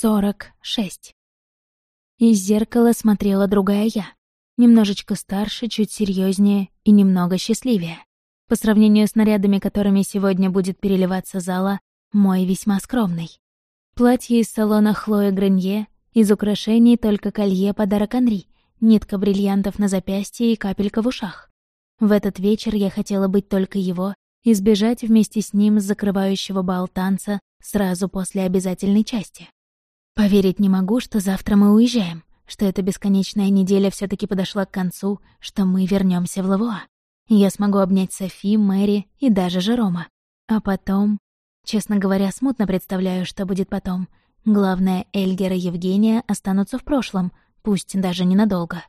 Сорок шесть. Из зеркала смотрела другая я. Немножечко старше, чуть серьезнее и немного счастливее. По сравнению с нарядами, которыми сегодня будет переливаться зала, мой весьма скромный. Платье из салона Хлоя Гранье, из украшений только колье подарок Анри, нитка бриллиантов на запястье и капелька в ушах. В этот вечер я хотела быть только его и сбежать вместе с ним с закрывающего бал танца сразу после обязательной части. Поверить не могу, что завтра мы уезжаем, что эта бесконечная неделя все таки подошла к концу, что мы вернемся в Лавуа. Я смогу обнять Софи, Мэри и даже Жерома. А потом... Честно говоря, смутно представляю, что будет потом. Главное, Эльгер и Евгения останутся в прошлом, пусть даже ненадолго.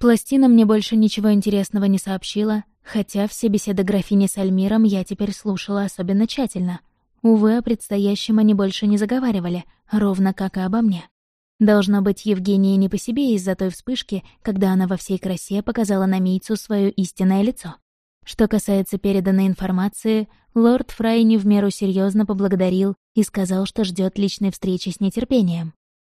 Пластина мне больше ничего интересного не сообщила, хотя все беседы графини с Альмиром я теперь слушала особенно тщательно. Увы, о предстоящем они больше не заговаривали, ровно как и обо мне. Должно быть, Евгения не по себе из-за той вспышки, когда она во всей красе показала на Мийцу свое истинное лицо. Что касается переданной информации, лорд Фрай не в меру серьезно поблагодарил и сказал, что ждет личной встречи с нетерпением.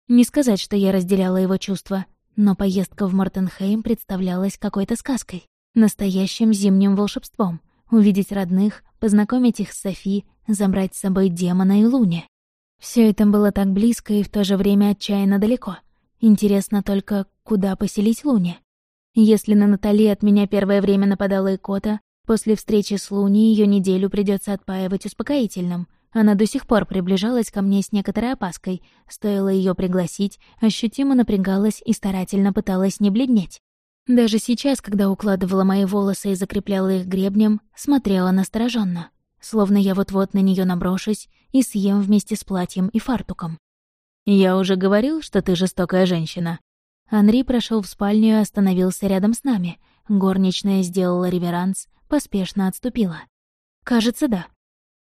Не сказать, что я разделяла его чувства, но поездка в Мортенхейм представлялась какой-то сказкой, настоящим зимним волшебством. Увидеть родных, познакомить их с Софи, забрать с собой демона и Луни. Все это было так близко и в то же время отчаянно далеко. Интересно только, куда поселить Луни? Если на Натали от меня первое время нападала икота, после встречи с Луни ее неделю придется отпаивать успокоительным. Она до сих пор приближалась ко мне с некоторой опаской. Стоило ее пригласить, ощутимо напрягалась и старательно пыталась не бледнеть. Даже сейчас, когда укладывала мои волосы и закрепляла их гребнем, смотрела настороженно словно я вот-вот на нее наброшусь и съем вместе с платьем и фартуком. «Я уже говорил, что ты жестокая женщина». Анри прошел в спальню и остановился рядом с нами. Горничная сделала реверанс, поспешно отступила. «Кажется, да».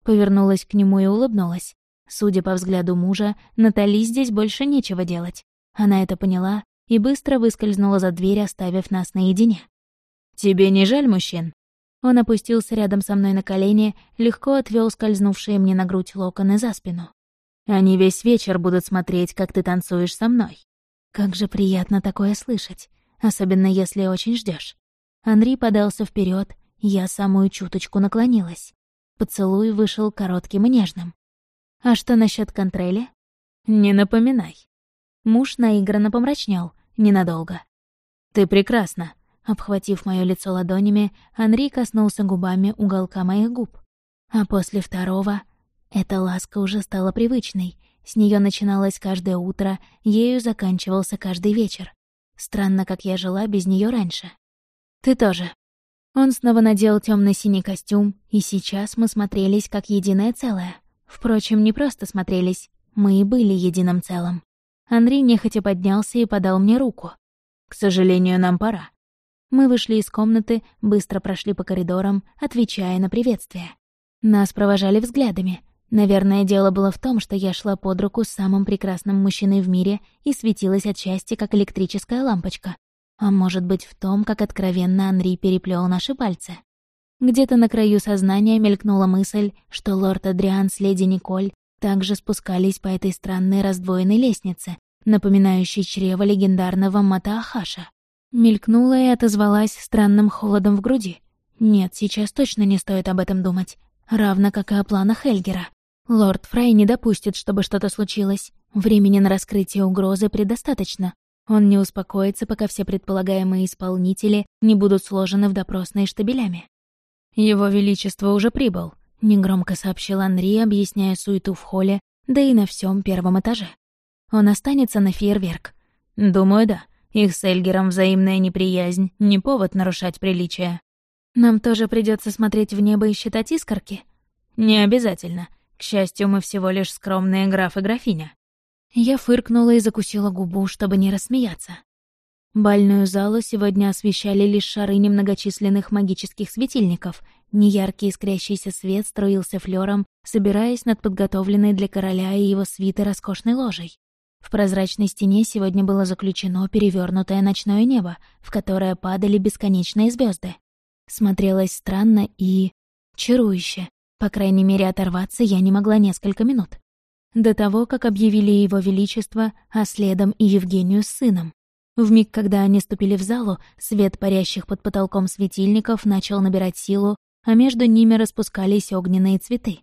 Повернулась к нему и улыбнулась. Судя по взгляду мужа, Натали здесь больше нечего делать. Она это поняла и быстро выскользнула за дверь, оставив нас наедине. «Тебе не жаль мужчин?» Он опустился рядом со мной на колени, легко отвел скользнувшие мне на грудь локоны за спину. «Они весь вечер будут смотреть, как ты танцуешь со мной». Как же приятно такое слышать, особенно если очень ждешь. Анри подался вперед, я самую чуточку наклонилась. Поцелуй вышел коротким и нежным. «А что насчет контрели?» «Не напоминай». Муж наигранно помрачнел, ненадолго. «Ты прекрасна», Обхватив мое лицо ладонями, Анри коснулся губами уголка моих губ. А после второго эта ласка уже стала привычной. С нее начиналось каждое утро, ею заканчивался каждый вечер. Странно, как я жила без нее раньше. Ты тоже. Он снова надел темно синий костюм, и сейчас мы смотрелись как единое целое. Впрочем, не просто смотрелись, мы и были единым целым. Анри нехотя поднялся и подал мне руку. «К сожалению, нам пора. Мы вышли из комнаты, быстро прошли по коридорам, отвечая на приветствие. Нас провожали взглядами. Наверное, дело было в том, что я шла под руку с самым прекрасным мужчиной в мире и светилась от счастья, как электрическая лампочка. А может быть, в том, как откровенно Анри переплел наши пальцы. Где-то на краю сознания мелькнула мысль, что лорд Адриан с леди Николь также спускались по этой странной раздвоенной лестнице, напоминающей чрево легендарного Матаахаша. Мелькнула и отозвалась странным холодом в груди. Нет, сейчас точно не стоит об этом думать. Равно как и о планах Эльгера. Лорд Фрай не допустит, чтобы что-то случилось. Времени на раскрытие угрозы предостаточно. Он не успокоится, пока все предполагаемые исполнители не будут сложены в допросные штабелями. «Его Величество уже прибыл», — негромко сообщил Анри, объясняя суету в холле, да и на всем первом этаже. «Он останется на фейерверк?» «Думаю, да. Их с Эльгером взаимная неприязнь — не повод нарушать приличия. Нам тоже придется смотреть в небо и считать искорки? Не обязательно. К счастью, мы всего лишь скромные граф и графиня. Я фыркнула и закусила губу, чтобы не рассмеяться. Бальную залу сегодня освещали лишь шары немногочисленных магических светильников. Неяркий искрящийся свет струился флером, собираясь над подготовленной для короля и его свиты роскошной ложей. В прозрачной стене сегодня было заключено перевернутое ночное небо, в которое падали бесконечные звезды. Смотрелось странно и... чарующе. По крайней мере, оторваться я не могла несколько минут. до того, как объявили его величество, а следом и Евгению с сыном. В миг, когда они ступили в залу, свет парящих под потолком светильников начал набирать силу, а между ними распускались огненные цветы.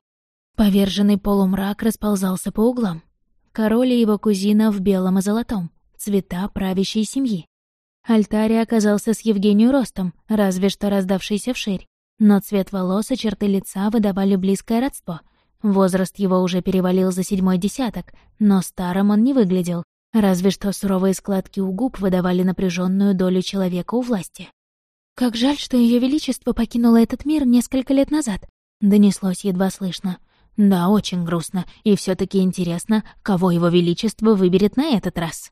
Поверженный полумрак расползался по углам. Король и его кузина в белом и золотом, цвета правящей семьи. Альтарий оказался с Евгению ростом, разве что раздавшийся вширь, но цвет волос и черты лица выдавали близкое родство. Возраст его уже перевалил за седьмой десяток, но старым он не выглядел, Разве что суровые складки у губ выдавали напряженную долю человека у власти. «Как жаль, что Ее Величество покинуло этот мир несколько лет назад», — донеслось едва слышно. «Да, очень грустно, и все таки интересно, кого Его Величество выберет на этот раз».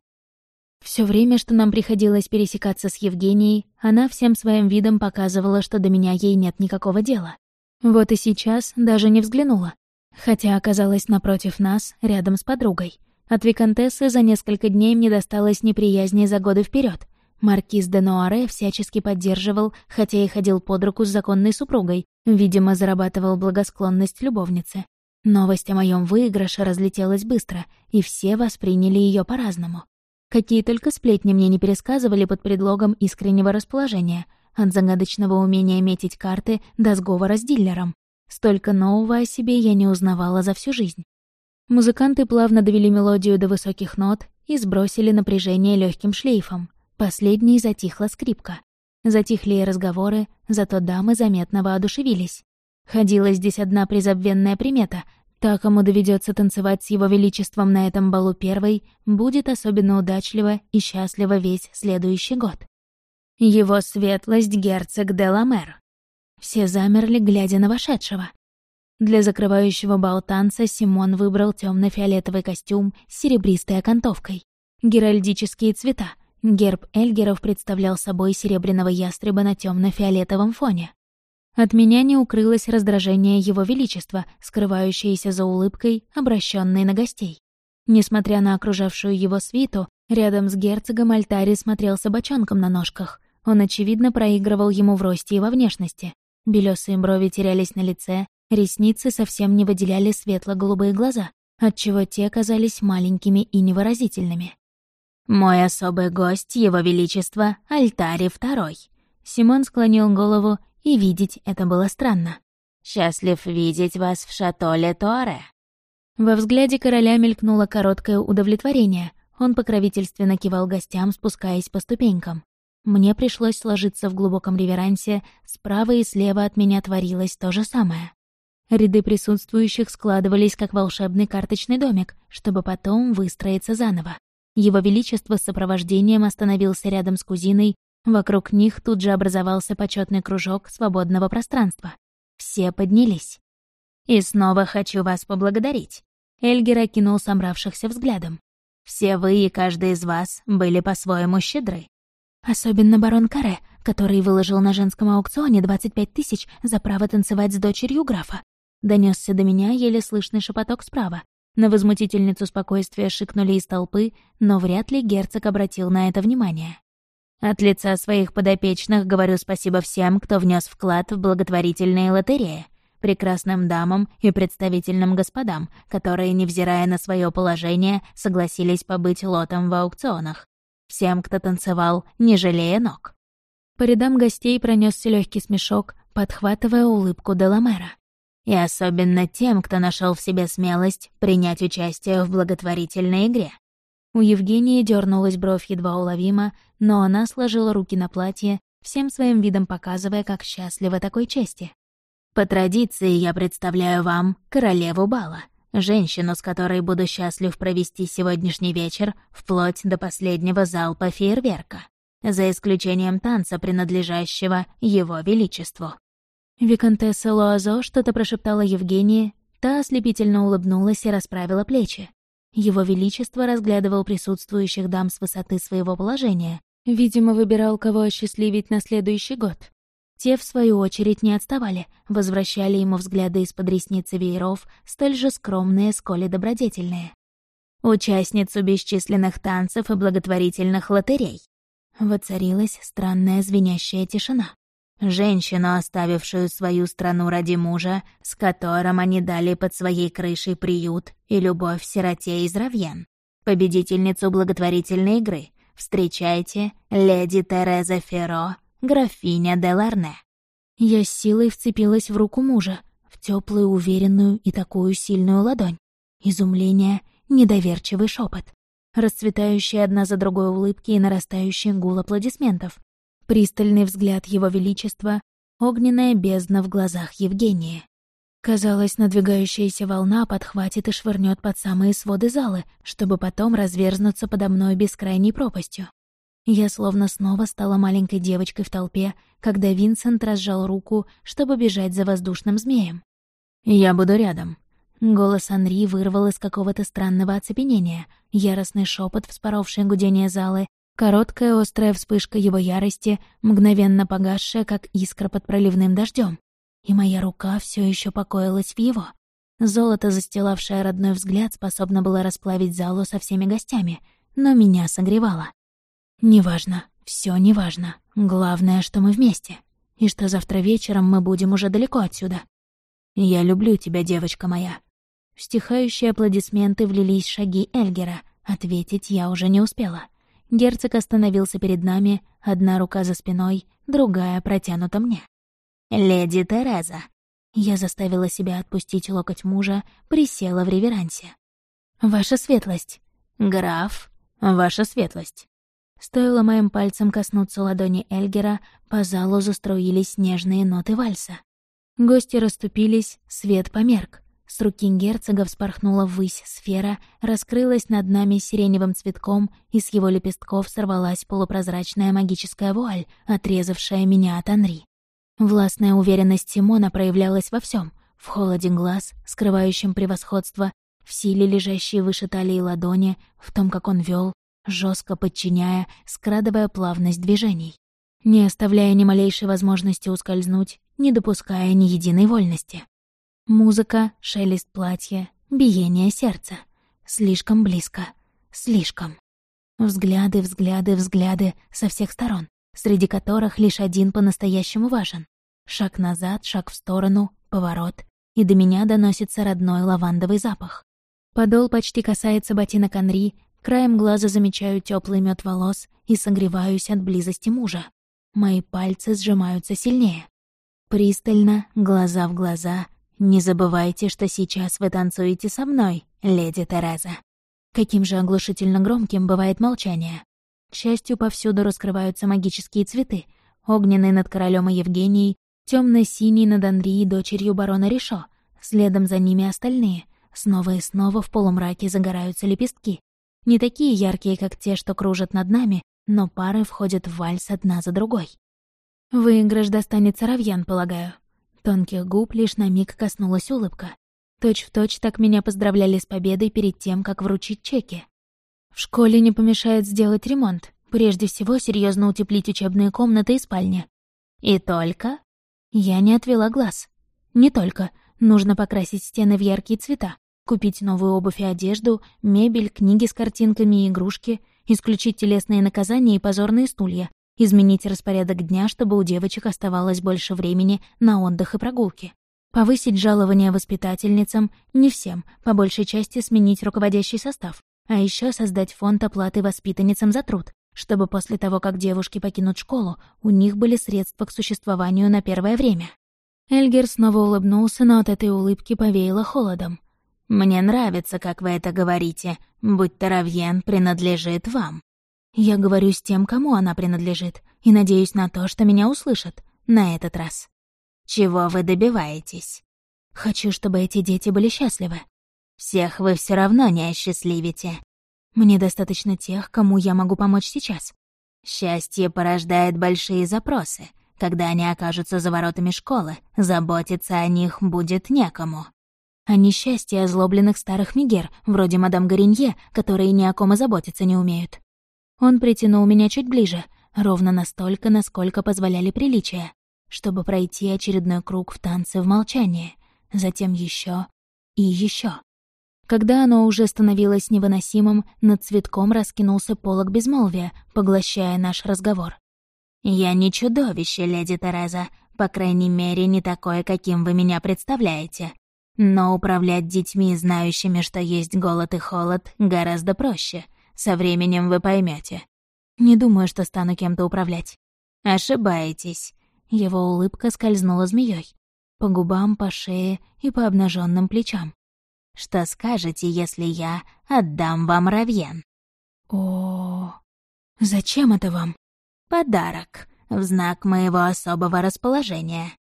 Все время, что нам приходилось пересекаться с Евгенией, она всем своим видом показывала, что до меня ей нет никакого дела. Вот и сейчас даже не взглянула, хотя оказалась напротив нас, рядом с подругой — от Викантессы за несколько дней мне досталось неприязни за годы вперед. Маркиз де Нуаре всячески поддерживал, хотя и ходил под руку с законной супругой, видимо, зарабатывал благосклонность любовницы. Новость о моем выигрыше разлетелась быстро, и все восприняли ее по-разному. Какие только сплетни мне не пересказывали под предлогом искреннего расположения, от загадочного умения метить карты до сговора с дилером. Столько нового о себе я не узнавала за всю жизнь. Музыканты плавно довели мелодию до высоких нот и сбросили напряжение легким шлейфом. Последней затихла скрипка. Затихли и разговоры, зато дамы заметно воодушевились. Ходила здесь одна призабвенная примета. Та, кому доведется танцевать с его величеством на этом балу первой, будет особенно удачливо и счастливо весь следующий год. Его светлость герцог Деламер. Все замерли, глядя на вошедшего. Для закрывающего бал танца Симон выбрал темно фиолетовый костюм с серебристой окантовкой. Геральдические цвета. Герб Эльгеров представлял собой серебряного ястреба на темно фиолетовом фоне. От меня не укрылось раздражение Его Величества, скрывающееся за улыбкой, обращенной на гостей. Несмотря на окружавшую его свиту, рядом с герцогом Альтари смотрелся бочонком на ножках. Он, очевидно, проигрывал ему в росте и во внешности. Белёсые брови терялись на лице, Ресницы совсем не выделяли светло-голубые глаза, отчего те казались маленькими и невыразительными. «Мой особый гость, Его Величество, Альтари Второй». Симон склонил голову, и видеть это было странно. «Счастлив видеть вас в шатоле Туаре». Во взгляде короля мелькнуло короткое удовлетворение. Он покровительственно кивал гостям, спускаясь по ступенькам. Мне пришлось сложиться в глубоком реверансе, справа и слева от меня творилось то же самое. Ряды присутствующих складывались как волшебный карточный домик, чтобы потом выстроиться заново. Его Величество с сопровождением остановился рядом с кузиной, вокруг них тут же образовался почетный кружок свободного пространства. Все поднялись. «И снова хочу вас поблагодарить», — Эльгер окинул собравшихся взглядом. «Все вы и каждый из вас были по-своему щедры». Особенно барон Каре, который выложил на женском аукционе 25 тысяч за право танцевать с дочерью графа. Донесся до меня еле слышный шепоток справа. На возмутительницу спокойствия шикнули из толпы, но вряд ли герцог обратил на это внимание. От лица своих подопечных говорю спасибо всем, кто внес вклад в благотворительные лотереи, прекрасным дамам и представительным господам, которые, невзирая на свое положение, согласились побыть лотом в аукционах. Всем, кто танцевал, не жалея ног. По рядам гостей пронесся легкий смешок, подхватывая улыбку Деламера. И особенно тем, кто нашел в себе смелость принять участие в благотворительной игре. У Евгении дернулась бровь едва уловимо, но она сложила руки на платье, всем своим видом показывая, как счастлива такой чести. «По традиции я представляю вам королеву бала, женщину, с которой буду счастлив провести сегодняшний вечер вплоть до последнего залпа фейерверка, за исключением танца, принадлежащего его величеству». Викантесса Луазо что-то прошептала Евгении, та ослепительно улыбнулась и расправила плечи. Его Величество разглядывал присутствующих дам с высоты своего положения. Видимо, выбирал, кого осчастливить на следующий год. Те, в свою очередь, не отставали, возвращали ему взгляды из-под ресницы вееров, столь же скромные, сколь и добродетельные. Участницу бесчисленных танцев и благотворительных лотерей. Воцарилась странная звенящая тишина. Женщину, оставившую свою страну ради мужа, с которым они дали под своей крышей приют и любовь сироте из Равьен. Победительницу благотворительной игры. Встречайте, леди Тереза Ферро, графиня де Ларне. Я силой вцепилась в руку мужа, в теплую, уверенную и такую сильную ладонь. Изумление, недоверчивый шепот, расцветающие одна за другой улыбки и нарастающий гул аплодисментов, пристальный взгляд Его Величества, огненная бездна в глазах Евгении. Казалось, надвигающаяся волна подхватит и швырнет под самые своды залы, чтобы потом разверзнуться подо мной бескрайней пропастью. Я словно снова стала маленькой девочкой в толпе, когда Винсент разжал руку, чтобы бежать за воздушным змеем. «Я буду рядом», Голос Анри вырвал из какого-то странного оцепенения, яростный шепот, вспоровший гудение залы, короткая острая вспышка его ярости, мгновенно погасшая, как искра под проливным дождем. И моя рука все еще покоилась в его. Золото, застилавшее родной взгляд, способно было расплавить залу со всеми гостями, но меня согревало. Неважно, все неважно. Главное, что мы вместе. И что завтра вечером мы будем уже далеко отсюда. «Я люблю тебя, девочка моя», в стихающие аплодисменты влились шаги Эльгера. Ответить я уже не успела. Герцог остановился перед нами, одна рука за спиной, другая протянута мне. «Леди Тереза». Я заставила себя отпустить локоть мужа, присела в реверансе. «Ваша светлость». «Граф, ваша светлость». Стоило моим пальцем коснуться ладони Эльгера, по залу заструились нежные ноты вальса. Гости расступились, свет померк. С руки герцога вспорхнула ввысь сфера, раскрылась над нами сиреневым цветком, и с его лепестков сорвалась полупрозрачная магическая вуаль, отрезавшая меня от Анри. Властная уверенность Симона проявлялась во всем: в холоде глаз, скрывающем превосходство, в силе, лежащей выше талии ладони, в том, как он вел, жестко подчиняя, скрадывая плавность движений, не оставляя ни малейшей возможности ускользнуть, не допуская ни единой вольности. Музыка, шелест платья, биение сердца. Слишком близко. Слишком. Взгляды, взгляды, взгляды со всех сторон, среди которых лишь один по-настоящему важен. Шаг назад, шаг в сторону, поворот, и до меня доносится родной лавандовый запах. Подол почти касается ботинок Анри, краем глаза замечаю теплый мед волос и согреваюсь от близости мужа. Мои пальцы сжимаются сильнее. Пристально, глаза в глаза, «Не забывайте, что сейчас вы танцуете со мной, леди Тереза». Каким же оглушительно громким бывает молчание. К счастью, повсюду раскрываются магические цветы. Огненный над королем и Евгенией, темно синий над и дочерью барона Ришо. Следом за ними остальные. Снова и снова в полумраке загораются лепестки. Не такие яркие, как те, что кружат над нами, но пары входят в вальс одна за другой. Выигрыш достанется Равьян, полагаю. Тонких губ лишь на миг коснулась улыбка. Точь-в-точь точь так меня поздравляли с победой перед тем, как вручить чеки. В школе не помешает сделать ремонт. Прежде всего, серьезно утеплить учебные комнаты и спальни. И только? Я не отвела глаз. Не только. Нужно покрасить стены в яркие цвета, купить новую обувь и одежду, мебель, книги с картинками и игрушки, исключить телесные наказания и позорные стулья, изменить распорядок дня, чтобы у девочек оставалось больше времени на отдых и прогулки. Повысить жалование воспитательницам не всем, по большей части сменить руководящий состав, а еще создать фонд оплаты воспитанницам за труд, чтобы после того, как девушки покинут школу, у них были средства к существованию на первое время. Эльгер снова улыбнулся, но от этой улыбки повеяло холодом. «Мне нравится, как вы это говорите, будь Таравьен принадлежит вам». Я говорю с тем, кому она принадлежит, и надеюсь на то, что меня услышат на этот раз. Чего вы добиваетесь? Хочу, чтобы эти дети были счастливы. Всех вы все равно не осчастливите. Мне достаточно тех, кому я могу помочь сейчас. Счастье порождает большие запросы. Когда они окажутся за воротами школы, заботиться о них будет некому. А несчастье озлобленных старых мигер, вроде мадам Горинье, которые ни о ком и заботиться не умеют. Он притянул меня чуть ближе, ровно настолько, насколько позволяли приличия, чтобы пройти очередной круг в танце в молчании, затем еще и еще. Когда оно уже становилось невыносимым, над цветком раскинулся полог безмолвия, поглощая наш разговор. «Я не чудовище, леди Тереза, по крайней мере, не такое, каким вы меня представляете. Но управлять детьми, знающими, что есть голод и холод, гораздо проще. Со временем вы поймете. Не думаю, что стану кем-то управлять. Ошибаетесь. Его улыбка скользнула змеей по губам, по шее и по обнаженным плечам. «Что скажете, если я отдам вам Равьен?» О, зачем это вам? Подарок в знак моего особого расположения.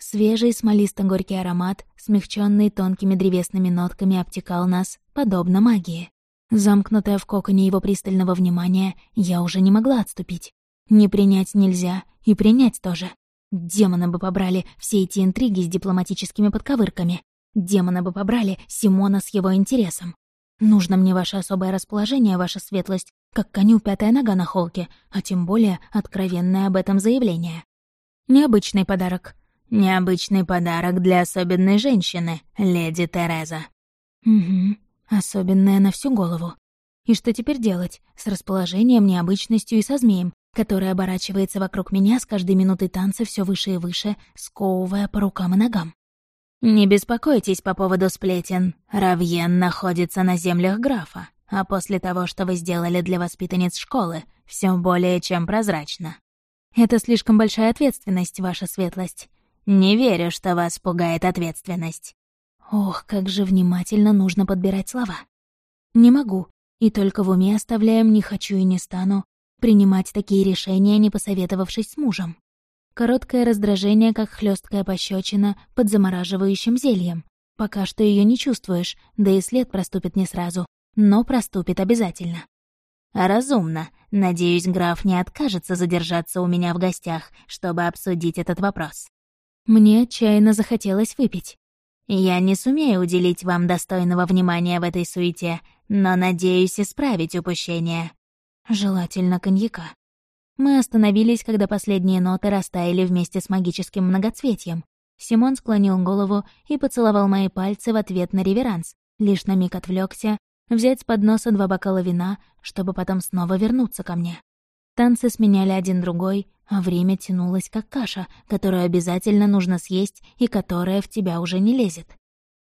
Свежий смолисто-горький аромат, смягченный тонкими древесными нотками, обтекал нас, подобно магии. Замкнутая в коконе его пристального внимания, я уже не могла отступить. Не принять нельзя, и принять тоже. Демоны бы побрали все эти интриги с дипломатическими подковырками. Демоны бы побрали Симона с его интересом. Нужно мне ваше особое расположение, ваша светлость, как коню пятая нога на холке, а тем более откровенное об этом заявление. Необычный подарок. Необычный подарок для особенной женщины, леди Тереза. Угу, особенная на всю голову. И что теперь делать с расположением, необычностью и со змеем, который оборачивается вокруг меня с каждой минутой танца все выше и выше, сковывая по рукам и ногам. «Не беспокойтесь по поводу сплетен. Равьен находится на землях графа, а после того, что вы сделали для воспитанниц школы, все более чем прозрачно. Это слишком большая ответственность, ваша светлость. Не верю, что вас пугает ответственность». Ох, как же внимательно нужно подбирать слова. Не могу, и только в уме оставляем «не хочу и не стану», принимать такие решения, не посоветовавшись с мужем. Короткое раздражение, как хлесткая пощечина под замораживающим зельем. Пока что ее не чувствуешь, да и след проступит не сразу, но проступит обязательно. «Разумно. Надеюсь, граф не откажется задержаться у меня в гостях, чтобы обсудить этот вопрос». Мне отчаянно захотелось выпить. «Я не сумею уделить вам достойного внимания в этой суете, но надеюсь исправить упущение. Желательно коньяка. Мы остановились, когда последние ноты растаяли вместе с магическим многоцветием. Симон склонил голову и поцеловал мои пальцы в ответ на реверанс, лишь на миг отвлекся, взять с подноса два бокала вина, чтобы потом снова вернуться ко мне. Танцы сменяли один другой, а время тянулось как каша, которую обязательно нужно съесть и которая в тебя уже не лезет.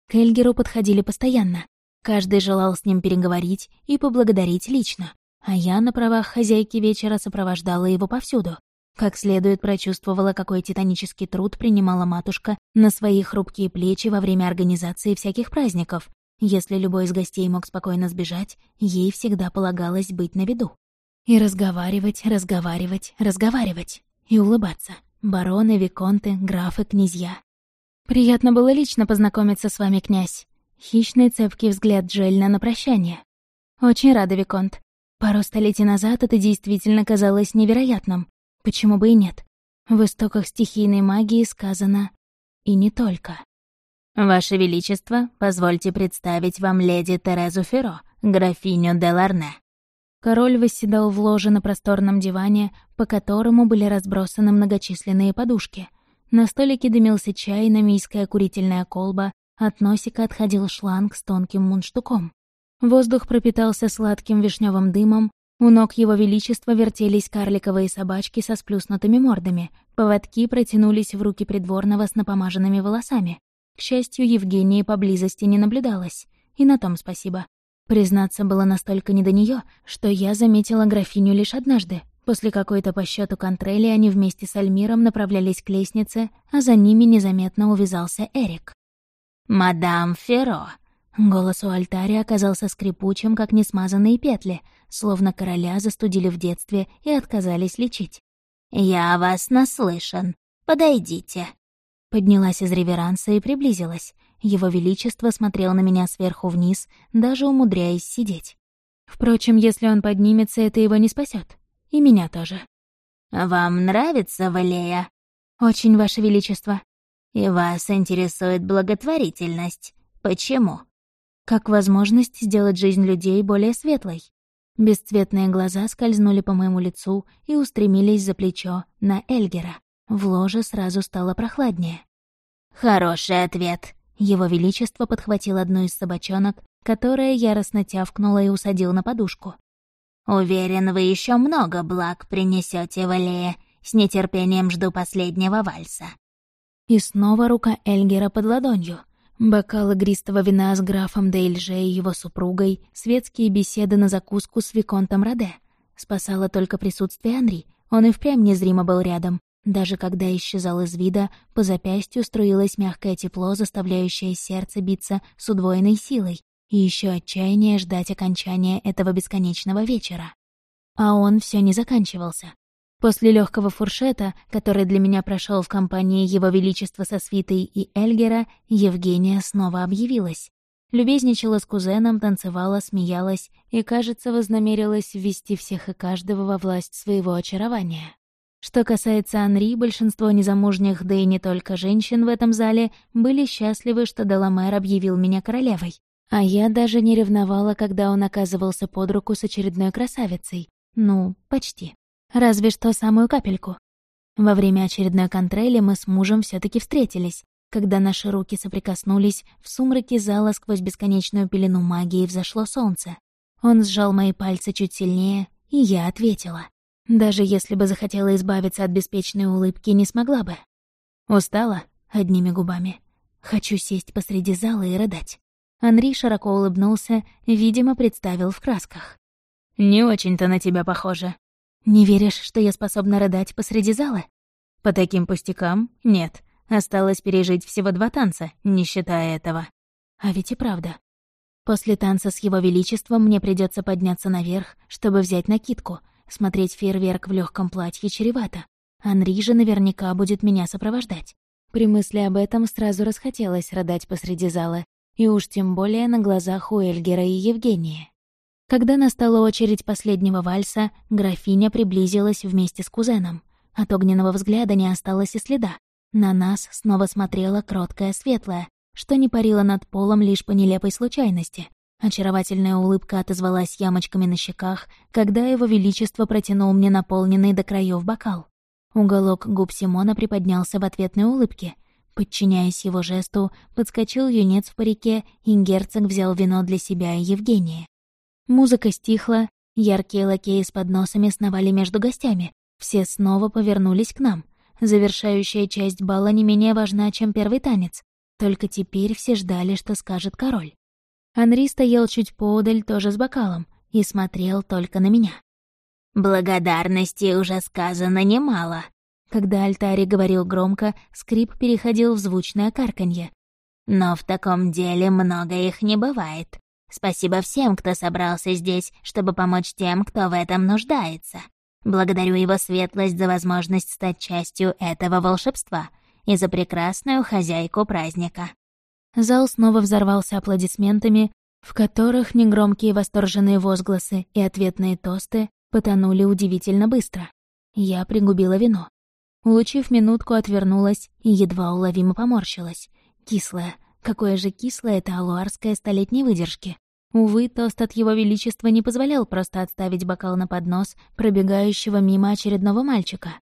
К Эльгеру подходили постоянно. Каждый желал с ним переговорить и поблагодарить лично а я на правах хозяйки вечера сопровождала его повсюду. Как следует прочувствовала, какой титанический труд принимала матушка на свои хрупкие плечи во время организации всяких праздников. Если любой из гостей мог спокойно сбежать, ей всегда полагалось быть на виду. И разговаривать, разговаривать, разговаривать. И улыбаться. Бароны, виконты, графы, князья. «Приятно было лично познакомиться с вами, князь». Хищный цепкий взгляд Джельна на прощание. «Очень рада, Виконт. Пару столетий назад это действительно казалось невероятным. Почему бы и нет? В истоках стихийной магии сказано «и не только». «Ваше Величество, позвольте представить вам леди Терезу Ферро, графиню де Ларне». Король восседал в ложе на просторном диване, по которому были разбросаны многочисленные подушки. На столике дымился чай, намийская курительная колба, от носика отходил шланг с тонким мундштуком. Воздух пропитался сладким вишневым дымом, у ног его величества вертелись карликовые собачки со сплюснутыми мордами, поводки протянулись в руки придворного с напомаженными волосами. К счастью, Евгении поблизости не наблюдалось, и на том спасибо. Признаться было настолько не до нее, что я заметила графиню лишь однажды. После какой-то по счету контрели они вместе с Альмиром направлялись к лестнице, а за ними незаметно увязался Эрик. «Мадам Ферро», Голос у альтаря оказался скрипучим, как несмазанные петли, словно короля застудили в детстве и отказались лечить. «Я вас наслышан. Подойдите». Поднялась из реверанса и приблизилась. Его Величество смотрел на меня сверху вниз, даже умудряясь сидеть. Впрочем, если он поднимется, это его не спасет. И меня тоже. «Вам нравится Валея?» «Очень, Ваше Величество». «И вас интересует благотворительность. Почему?» как возможность сделать жизнь людей более светлой. Бесцветные глаза скользнули по моему лицу и устремились за плечо на Эльгера. В ложе сразу стало прохладнее. «Хороший ответ!» Его Величество подхватил одну из собачонок, которая яростно тявкнула и усадил на подушку. «Уверен, вы еще много благ принесете Валее, С нетерпением жду последнего вальса». И снова рука Эльгера под ладонью. Бокал игристого вина с графом Дейльже и его супругой, светские беседы на закуску с Виконтом Раде. Спасало только присутствие Анри. Он и впрямь незримо был рядом. Даже когда исчезал из вида, по запястью струилось мягкое тепло, заставляющее сердце биться с удвоенной силой, и еще отчаяние ждать окончания этого бесконечного вечера. А он все не заканчивался. После легкого фуршета, который для меня прошел в компании Его Величества со свитой и Эльгера, Евгения снова объявилась. Любезничала с кузеном, танцевала, смеялась и, кажется, вознамерилась ввести всех и каждого во власть своего очарования. Что касается Анри, большинство незамужних, да и не только женщин в этом зале, были счастливы, что Деламер объявил меня королевой. А я даже не ревновала, когда он оказывался под руку с очередной красавицей. Ну, почти. Разве что самую капельку. Во время очередной контрели мы с мужем все таки встретились. Когда наши руки соприкоснулись, в сумраке зала сквозь бесконечную пелену магии взошло солнце. Он сжал мои пальцы чуть сильнее, и я ответила. Даже если бы захотела избавиться от беспечной улыбки, не смогла бы. Устала? Одними губами. Хочу сесть посреди зала и рыдать. Анри широко улыбнулся, видимо, представил в красках. «Не очень-то на тебя похоже». «Не веришь, что я способна рыдать посреди зала?» «По таким пустякам? Нет. Осталось пережить всего два танца, не считая этого». А ведь и правда. После танца с его величеством мне придется подняться наверх, чтобы взять накидку. Смотреть фейерверк в легком платье чревато. Анри же наверняка будет меня сопровождать. При мысли об этом сразу расхотелось рыдать посреди зала, и уж тем более на глазах у Эльгера и Евгения. Когда настала очередь последнего вальса, графиня приблизилась вместе с кузеном. От огненного взгляда не осталось и следа. На нас снова смотрела кроткая светлая, что не парила над полом лишь по нелепой случайности. Очаровательная улыбка отозвалась ямочками на щеках, когда его величество протянул мне наполненный до краев бокал. Уголок губ Симона приподнялся в ответной улыбке, Подчиняясь его жесту, подскочил юнец в парике, и герцог взял вино для себя и Евгения. Музыка стихла, яркие лакеи с подносами сновали между гостями. Все снова повернулись к нам. Завершающая часть бала не менее важна, чем первый танец. Только теперь все ждали, что скажет король. Анри стоял чуть поодаль, тоже с бокалом, и смотрел только на меня. «Благодарности уже сказано немало», когда Альтари говорил громко, скрип переходил в звучное карканье. «Но в таком деле много их не бывает. Спасибо всем, кто собрался здесь, чтобы помочь тем, кто в этом нуждается. Благодарю его светлость за возможность стать частью этого волшебства и за прекрасную хозяйку праздника». Зал снова взорвался аплодисментами, в которых негромкие восторженные возгласы и ответные тосты потонули удивительно быстро. Я пригубила вино. Улучив минутку, отвернулась и едва уловимо поморщилась. Кислая. Какое же кислое это алуарское столетней выдержки. Увы, тост от его величества не позволял просто отставить бокал на поднос пробегающего мимо очередного мальчика.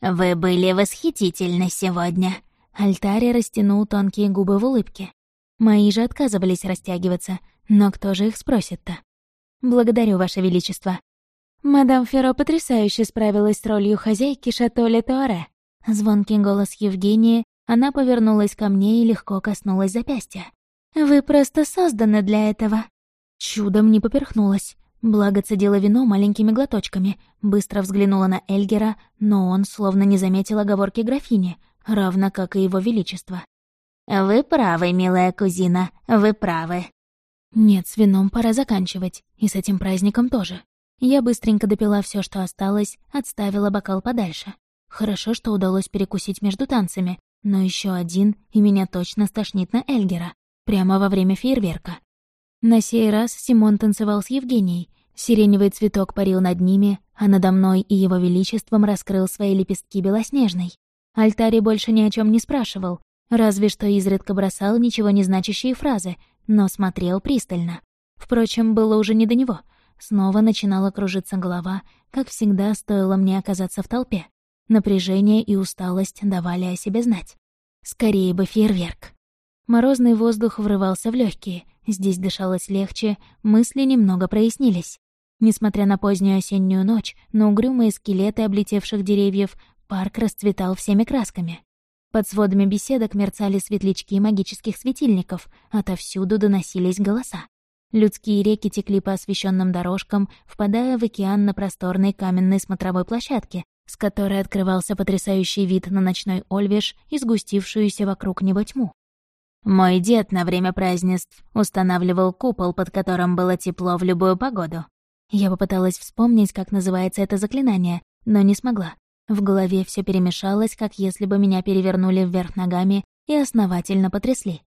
«Вы были восхитительны сегодня», Альтари растянул тонкие губы в улыбке. Мои же отказывались растягиваться, но кто же их спросит-то? «Благодарю, Ваше Величество», Мадам Ферро потрясающе справилась с ролью хозяйки шато Летуаре. Звонкий голос Евгении, она повернулась ко мне и легко коснулась запястья. «Вы просто созданы для этого». Чудом не поперхнулась. Благо цедила вино маленькими глоточками, быстро взглянула на Эльгера, но он словно не заметил оговорки графини, равно как и его величество. «Вы правы, милая кузина, вы правы». «Нет, с вином пора заканчивать, и с этим праздником тоже. Я быстренько допила все, что осталось, отставила бокал подальше. Хорошо, что удалось перекусить между танцами, но еще один, и меня точно стошнит на Эльгера, прямо во время фейерверка. На сей раз Симон танцевал с Евгенией. Сиреневый цветок парил над ними, а надо мной и его величеством раскрыл свои лепестки белоснежной. Альтари больше ни о чем не спрашивал, разве что изредка бросал ничего не значащие фразы, но смотрел пристально. Впрочем, было уже не до него — Снова начинала кружиться голова, как всегда стоило мне оказаться в толпе. Напряжение и усталость давали о себе знать. Скорее бы фейерверк. Морозный воздух врывался в легкие, здесь дышалось легче, мысли немного прояснились. Несмотря на позднюю осеннюю ночь, на угрюмые скелеты облетевших деревьев, парк расцветал всеми красками. Под сводами беседок мерцали светлячки магических светильников, отовсюду доносились голоса. Людские реки текли по освещенным дорожкам, впадая в океан на просторной каменной смотровой площадке, с которой открывался потрясающий вид на ночной Ольвиш и сгустившуюся вокруг него тьму. Мой дед на время празднеств устанавливал купол, под которым было тепло в любую погоду. Я попыталась вспомнить, как называется это заклинание, но не смогла. В голове все перемешалось, как если бы меня перевернули вверх ногами и основательно потрясли.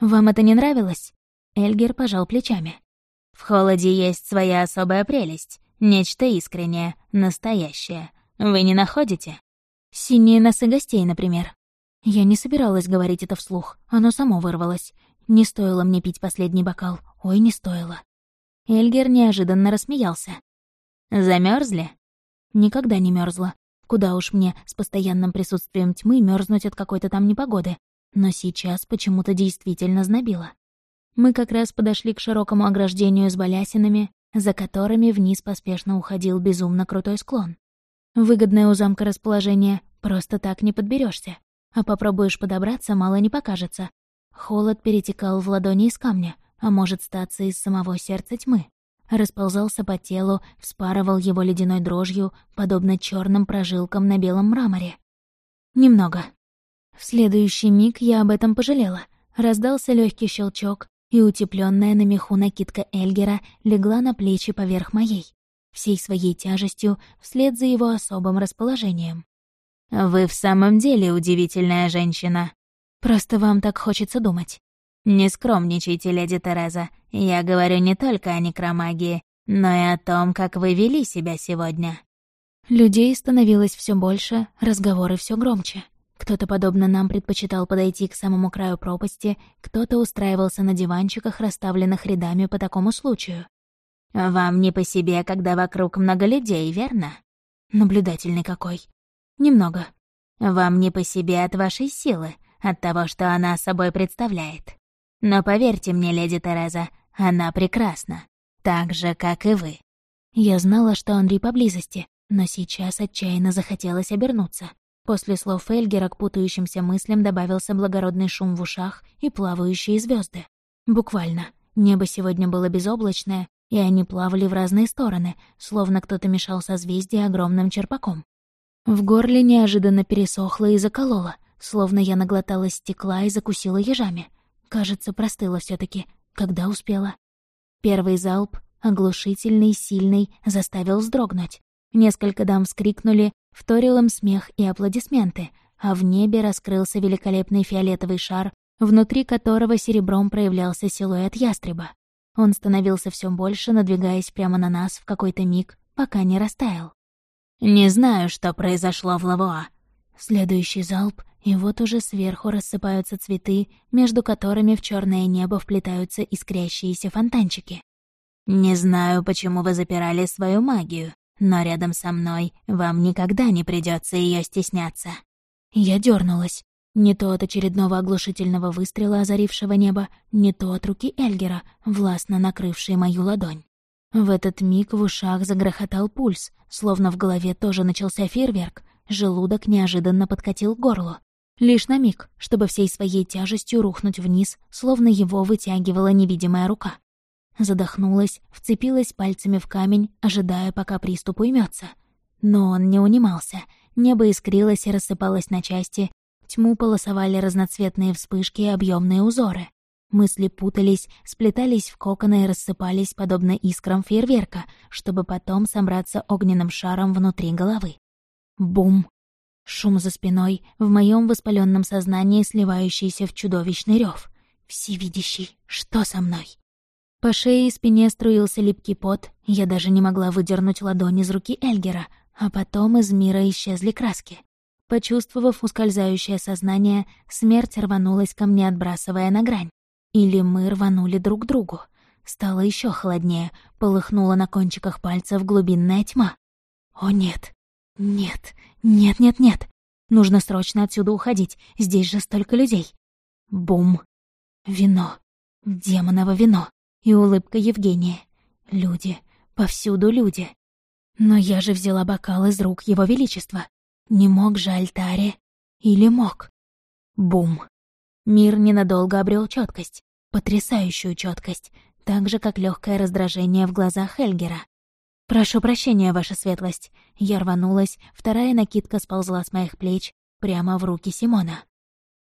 «Вам это не нравилось?» Эльгер пожал плечами. «В холоде есть своя особая прелесть, нечто искреннее, настоящее. Вы не находите?» «Синие носы гостей, например». Я не собиралась говорить это вслух, оно само вырвалось. Не стоило мне пить последний бокал, ой, не стоило. Эльгер неожиданно рассмеялся. Замерзли? Никогда не мерзла. Куда уж мне с постоянным присутствием тьмы мерзнуть от какой-то там непогоды. Но сейчас почему-то действительно знобило. Мы как раз подошли к широкому ограждению с балясинами, за которыми вниз поспешно уходил безумно крутой склон. Выгодное у замка расположение, просто так не подберешься а попробуешь подобраться, мало не покажется. Холод перетекал в ладони из камня, а может статься из самого сердца тьмы. Расползался по телу, вспарывал его ледяной дрожью, подобно черным прожилкам на белом мраморе. Немного. В следующий миг я об этом пожалела. Раздался легкий щелчок, и утепленная на меху накидка Эльгера легла на плечи поверх моей, всей своей тяжестью вслед за его особым расположением. «Вы в самом деле удивительная женщина. Просто вам так хочется думать. Не скромничайте, леди Тереза. Я говорю не только о некромагии, но и о том, как вы вели себя сегодня». Людей становилось все больше, разговоры все громче. Кто-то, подобно нам, предпочитал подойти к самому краю пропасти, кто-то устраивался на диванчиках, расставленных рядами по такому случаю. «Вам не по себе, когда вокруг много людей, верно?» Наблюдательный какой. Немного. Вам не по себе от вашей силы, от того, что она собой представляет. Но поверьте мне, леди Тереза, она прекрасна. Так же, как и вы. Я знала, что Андрей поблизости, но сейчас отчаянно захотелось обернуться. После слов Эльгера к путающимся мыслям добавился благородный шум в ушах и плавающие звезды. Буквально. Небо сегодня было безоблачное, и они плавали в разные стороны, словно кто-то мешал созвездия огромным черпаком. В горле неожиданно пересохло и закололо, словно я наглоталась стекла и закусила ежами. Кажется, простыла все таки когда успела. Первый залп, оглушительный, сильный, заставил вздрогнуть. Несколько дам вскрикнули, вторил им смех и аплодисменты, а в небе раскрылся великолепный фиолетовый шар, внутри которого серебром проявлялся силуэт ястреба. Он становился все больше, надвигаясь прямо на нас в какой-то миг, пока не растаял. «Не знаю, что произошло в Лавуа». Следующий залп, и вот уже сверху рассыпаются цветы, между которыми в черное небо вплетаются искрящиеся фонтанчики. «Не знаю, почему вы запирали свою магию, но рядом со мной вам никогда не придется ее стесняться». Я дернулась. Не то от очередного оглушительного выстрела, озарившего небо, не то от руки Эльгера, властно накрывшей мою ладонь. В этот миг в ушах загрохотал пульс, словно в голове тоже начался фейерверк, желудок неожиданно подкатил к горлу. Лишь на миг, чтобы всей своей тяжестью рухнуть вниз, словно его вытягивала невидимая рука. Задохнулась, вцепилась пальцами в камень, ожидая, пока приступ уймется. Но он не унимался. Небо искрилось и рассыпалось на части, тьму полосовали разноцветные вспышки и объемные узоры. Мысли путались, сплетались в коконы и рассыпались, подобно искрам фейерверка, чтобы потом собраться огненным шаром внутри головы. Бум! Шум за спиной, в моем воспаленном сознании сливающийся в чудовищный рев. Всевидящий, что со мной? По шее и спине струился липкий пот, я даже не могла выдернуть ладони из руки Эльгера, а потом из мира исчезли краски. Почувствовав ускользающее сознание, смерть рванулась ко мне, отбрасывая на грань. Или мы рванули друг к другу. Стало еще холоднее, полыхнула на кончиках пальцев глубинная тьма. О нет, нет, нет, нет, нет. Нужно срочно отсюда уходить, здесь же столько людей. Бум. Вино. Демоново вино. И улыбка Евгения. Люди. Повсюду люди. Но я же взяла бокал из рук Его Величества. Не мог же Альтаре? Или мог? Бум. Мир ненадолго обрел четкость, потрясающую четкость, так же, как легкое раздражение в глазах Хельгера. «Прошу прощения, ваша светлость». Я рванулась, вторая накидка сползла с моих плеч прямо в руки Симона.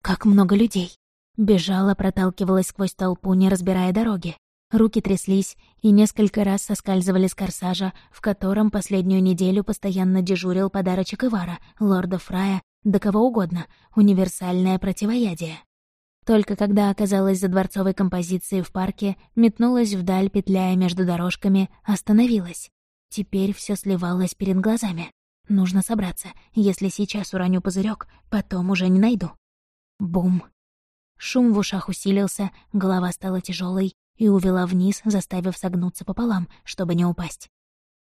Как много людей. Бежала, проталкивалась сквозь толпу, не разбирая дороги. Руки тряслись и несколько раз соскальзывали с корсажа, в котором последнюю неделю постоянно дежурил подарочек Ивара, лорда Фрая, да кого угодно, универсальное противоядие. Только когда оказалась за дворцовой композицией в парке, метнулась вдаль, петляя между дорожками, остановилась. Теперь все сливалось перед глазами. Нужно собраться. Если сейчас уроню пузырек, потом уже не найду. Бум. Шум в ушах усилился, голова стала тяжелой и увела вниз, заставив согнуться пополам, чтобы не упасть.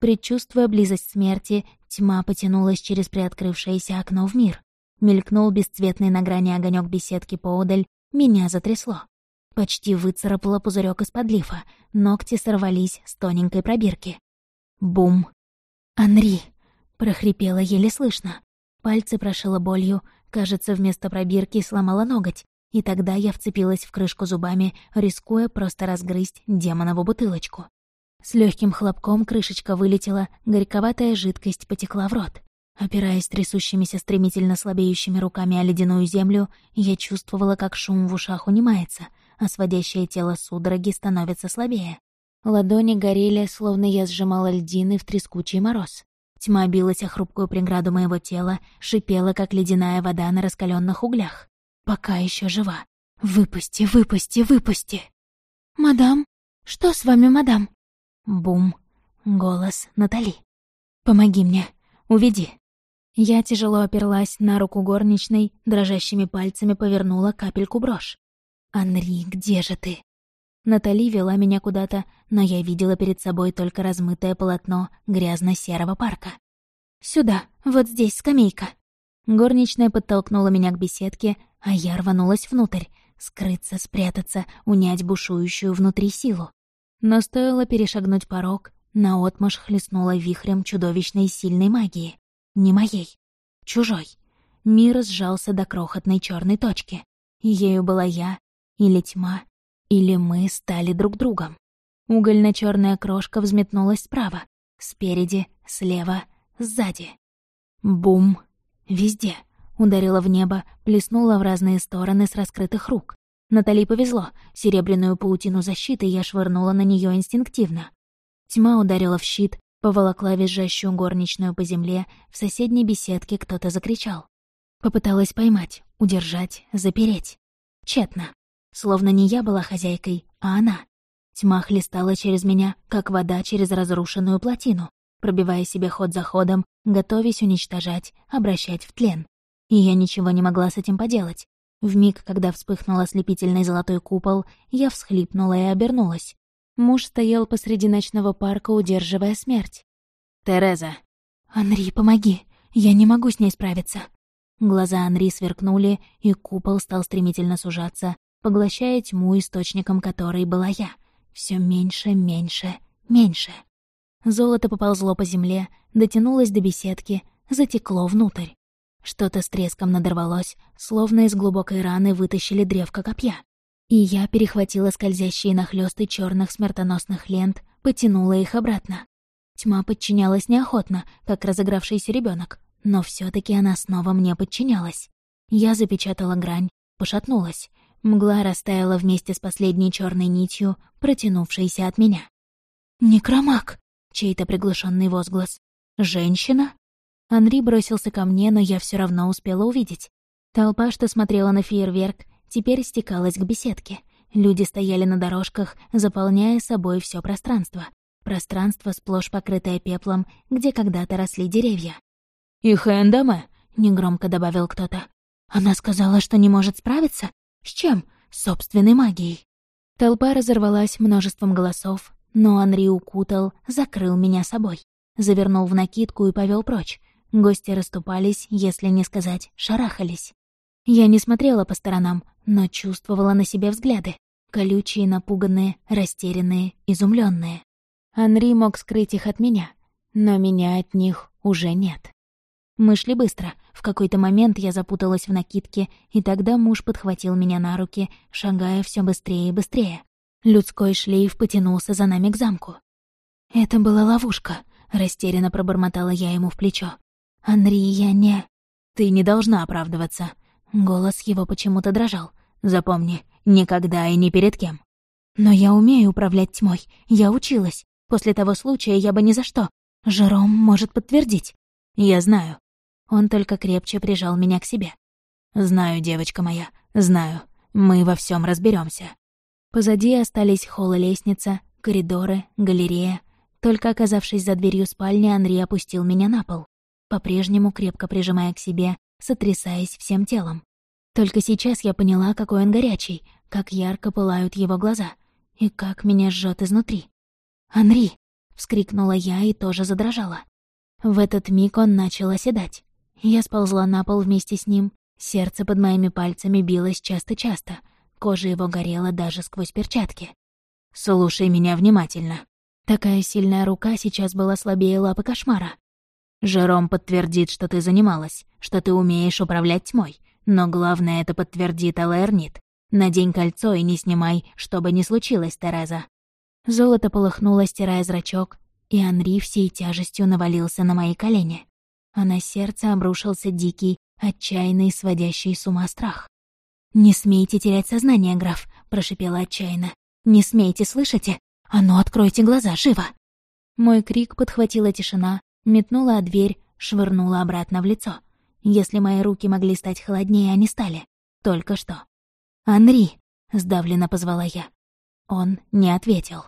Предчувствуя близость смерти, тьма потянулась через приоткрывшееся окно в мир. Мелькнул бесцветный на грани огонек беседки поодаль, меня затрясло. Почти выцарапала пузырек из-под лифа, ногти сорвались с тоненькой пробирки. Бум. «Анри!» — прохрипела еле слышно. Пальцы прошила болью, кажется, вместо пробирки сломала ноготь, и тогда я вцепилась в крышку зубами, рискуя просто разгрызть демонову бутылочку. С легким хлопком крышечка вылетела, горьковатая жидкость потекла в рот. Опираясь трясущимися стремительно слабеющими руками о ледяную землю, я чувствовала, как шум в ушах унимается, а сводящее тело судороги становится слабее. Ладони горели, словно я сжимала льдины в трескучий мороз. Тьма билась о хрупкую преграду моего тела, шипела, как ледяная вода на раскаленных углях. Пока еще жива. «Выпусти, выпусти, выпусти!» «Мадам? Что с вами, мадам?» Бум. Голос Натали. «Помоги мне. Уведи». Я тяжело оперлась на руку горничной, дрожащими пальцами повернула капельку брошь. «Анри, где же ты?» Натали вела меня куда-то, но я видела перед собой только размытое полотно грязно-серого парка. «Сюда, вот здесь скамейка». Горничная подтолкнула меня к беседке, а я рванулась внутрь, скрыться, спрятаться, унять бушующую внутри силу. Но стоило перешагнуть порог, наотмашь хлестнула вихрем чудовищной сильной магии. Не моей. Чужой. Мир сжался до крохотной черной точки. Ею была я, или тьма, или мы стали друг другом. угольно черная крошка взметнулась справа, спереди, слева, сзади. Бум. Везде. Ударила в небо, плеснула в разные стороны с раскрытых рук. Натали повезло. Серебряную паутину защиты я швырнула на нее инстинктивно. Тьма ударила в щит, Поволокла визжащую горничную по земле, в соседней беседке кто-то закричал. Попыталась поймать, удержать, запереть. Тщетно. Словно не я была хозяйкой, а она. Тьма хлестала через меня, как вода через разрушенную плотину, пробивая себе ход за ходом, готовясь уничтожать, обращать в тлен. И я ничего не могла с этим поделать. В миг, когда вспыхнул ослепительный золотой купол, я всхлипнула и обернулась. Муж стоял посреди ночного парка, удерживая смерть. «Тереза!» «Анри, помоги! Я не могу с ней справиться!» Глаза Анри сверкнули, и купол стал стремительно сужаться, поглощая тьму, источником которой была я. Все меньше, меньше, меньше. Золото поползло по земле, дотянулось до беседки, затекло внутрь. Что-то с треском надорвалось, словно из глубокой раны вытащили древко копья. И я перехватила скользящие нахлёсты черных смертоносных лент, потянула их обратно. Тьма подчинялась неохотно, как разыгравшийся ребенок, но все таки она снова мне подчинялась. Я запечатала грань, пошатнулась. Мгла растаяла вместе с последней черной нитью, протянувшейся от меня. «Некромак!» — чей-то приглушенный возглас. «Женщина?» Анри бросился ко мне, но я все равно успела увидеть. Толпа, что смотрела на фейерверк, теперь стекалась к беседке. Люди стояли на дорожках, заполняя собой все пространство. Пространство, сплошь покрытое пеплом, где когда-то росли деревья. «И Хэндама?» — негромко добавил кто-то. «Она сказала, что не может справиться? С чем? С собственной магией». Толпа разорвалась множеством голосов, но Анри укутал, закрыл меня собой. Завернул в накидку и повел прочь. Гости расступались, если не сказать, шарахались. Я не смотрела по сторонам, но чувствовала на себе взгляды. Колючие, напуганные, растерянные, изумленные. Анри мог скрыть их от меня, но меня от них уже нет. Мы шли быстро. В какой-то момент я запуталась в накидке, и тогда муж подхватил меня на руки, шагая все быстрее и быстрее. Людской шлейф потянулся за нами к замку. «Это была ловушка», — растерянно пробормотала я ему в плечо. «Анри, я не...» «Ты не должна оправдываться». Голос его почему-то дрожал. «Запомни, никогда и ни перед кем». «Но я умею управлять тьмой. Я училась. После того случая я бы ни за что. Жером может подтвердить». «Я знаю». Он только крепче прижал меня к себе. «Знаю, девочка моя, знаю. Мы во всем разберемся. Позади остались холл лестница, коридоры, галерея, только оказавшись за дверью спальни, Анри опустил меня на пол, по-прежнему крепко прижимая к себе, сотрясаясь всем телом. Только сейчас я поняла, какой он горячий, как ярко пылают его глаза и как меня жжет изнутри. «Анри!» — вскрикнула я и тоже задрожала. В этот миг он начал оседать. Я сползла на пол вместе с ним, сердце под моими пальцами билось часто-часто, кожа его горела даже сквозь перчатки. «Слушай меня внимательно», Такая сильная рука сейчас была слабее лапы кошмара. Жером подтвердит, что ты занималась, что ты умеешь управлять тьмой. Но главное это подтвердит Алаэрнит. Надень кольцо и не снимай, что бы ни случилось, Тереза. Золото полыхнуло, стирая зрачок, и Анри всей тяжестью навалился на мои колени. А на сердце обрушился дикий, отчаянный, сводящий с ума страх. «Не смейте терять сознание, граф», — прошипела отчаянно. «Не смейте, слышите? «А ну, откройте глаза, живо!» Мой крик подхватила тишина, метнула дверь, швырнула обратно в лицо. Если мои руки могли стать холоднее, они стали. Только что. «Анри!» — сдавленно позвала я. Он не ответил.